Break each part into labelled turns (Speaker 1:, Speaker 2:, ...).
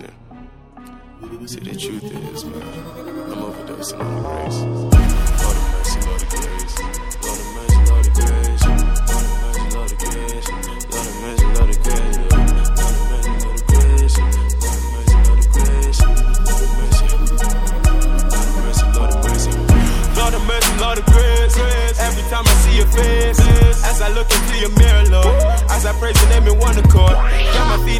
Speaker 1: Yeah. See, the truth is, man, I'm overdosing on the grace. Lord of mercy, Lord of grace. Lord mercy, Lord grace. Lord mercy, Lord grace. Lord mercy, Lord grace. Lord mercy, Lord grace. Every time I see your face, as I look into your mirror, Lord, as I praise your name in one accord, got my feet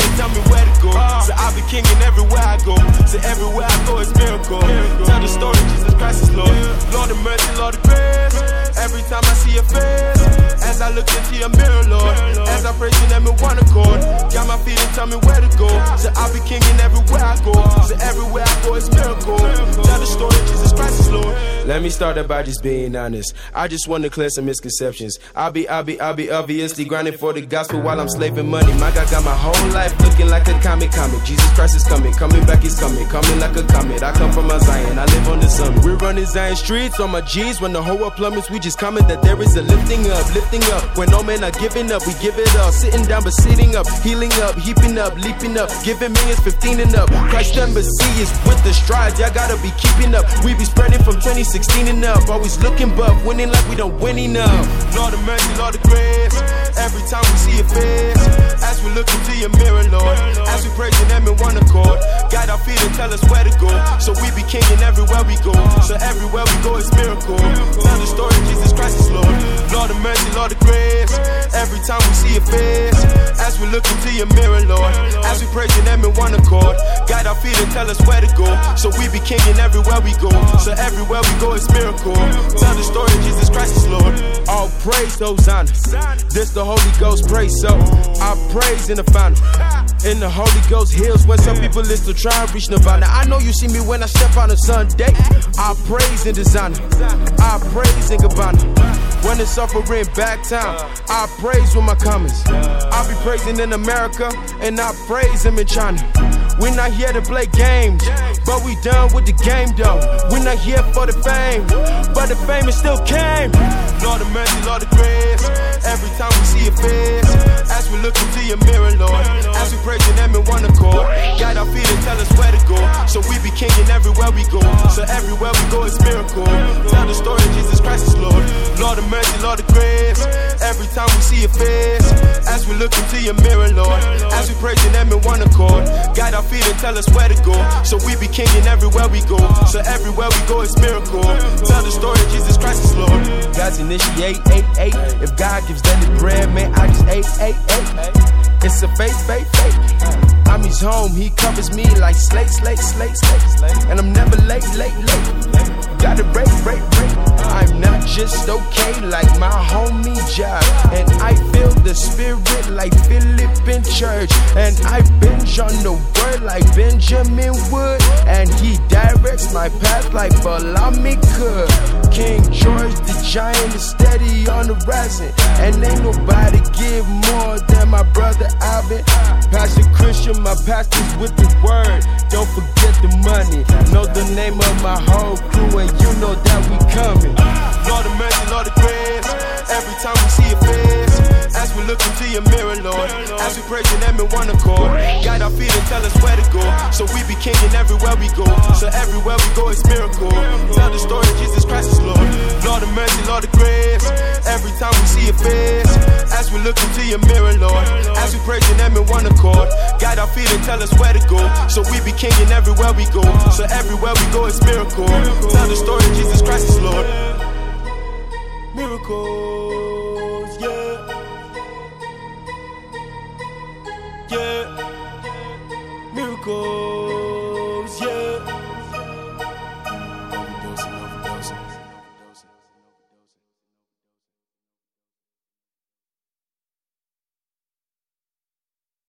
Speaker 1: time I see your face, as I look into your mirror, Lord, as I praise your name in one accord, got my feet and tell me where to go. So I'll be kinging everywhere I go. So everywhere I go is miracle. Let me start up by just being honest. I just want to clear some misconceptions. I'll be, I'll be, I'll be obviously grinding for the gospel while I'm slaving money. My God got my whole life looking like a comic comic. Jesus Christ is coming, coming back, he's coming, coming like a comet. I come from Mount Zion, I live on the summit. We're running Zion streets on my G's. When the whole world plummets, we just comment that there is a lifting up, lifting up. When no men are giving up, we give it up. Sitting down but sitting up, healing up, heaping up, leaping up, giving millions 15 and up. Christ embassy is with the strides, y'all gotta be keeping up. We be spreading from 2016 and up, always looking buff, winning like we don't win enough. Lord of mercy, Lord of grace. Every time we see your face, as we look into your mirror, Lord, as we praise your name in one accord, guide our feet and tell us where to go. So we be kinging everywhere we go. So everywhere we go is miracle. Tell the story, Jesus Christ is Lord. Lord of mercy, Lord of grace. Every time we see your face, as we look into your mirror, Lord, as we praise your name in one accord, feet and tell us where to go. So we be kinging everywhere we go. So everywhere we go is miracle. Tell the story, Jesus Christ is Lord. All praise those honors. This the Holy Ghost praise, so I praise in the final. In the Holy Ghost hills, when some people is to try and reach Nirvana. I know you see me when I step on a Sunday. I praise in designer. I praise in Gabbana. When it's suffering back town, I praise with my comments. I be praising in America, and I praise him in China. We're not here to play games, but we done with the game though. We're not here for the fame, but the fame is still came. Lord of mercy, Lord of grace. Every time we see your face, as we look into your mirror, Lord, as we praise your name in one accord, guide our feet and tell us where to go. So we be kinging everywhere we go. So everywhere we go is miracle. Tell the story, Jesus Christ is Lord. Lord of mercy, Lord of grace. Every time we see your face, we look into your mirror, Lord, as we praise your name in one accord, guide our feet and tell us where to go. So we be kinging everywhere we go. So everywhere we go is miracle. Tell the story, Jesus Christ is Lord. God's initiate, eight, eight. If God gives them the bread, man, I just ate, eight, eight. It's a faith, faith, faith. I'm his home, he covers me like slate, slate, slate, slate. And I'm never late, late, late. Gotta break, break, break. I'm not just okay like my homie job. And I feel the spirit like Philip in church. And I binge on the word like Benjamin Wood. And he directs my path like Balami could. King George the giant is steady on the rising. And ain't nobody give more than my brother Alvin. Pastor Christian, my pastor's with the word. Don't forget the money. Know the name of my whole crew, and you know that we coming. Lord of mercy, Lord of grace. Every time we see your face, as we look into your mirror, Lord, as we praise your name in one accord, guide our feet and tell us where to go. So we be kinging everywhere we go. So everywhere we go is miracle. Tell the story, Jesus Christ is Lord. Lord of mercy, Lord of grace. Every time we we look into your mirror, Lord, as we praise your name in one accord, guide our feet and tell us where to go. So we be kinging everywhere we go. So everywhere we go is miracle. Tell the story, Jesus Christ is Lord. Miracle.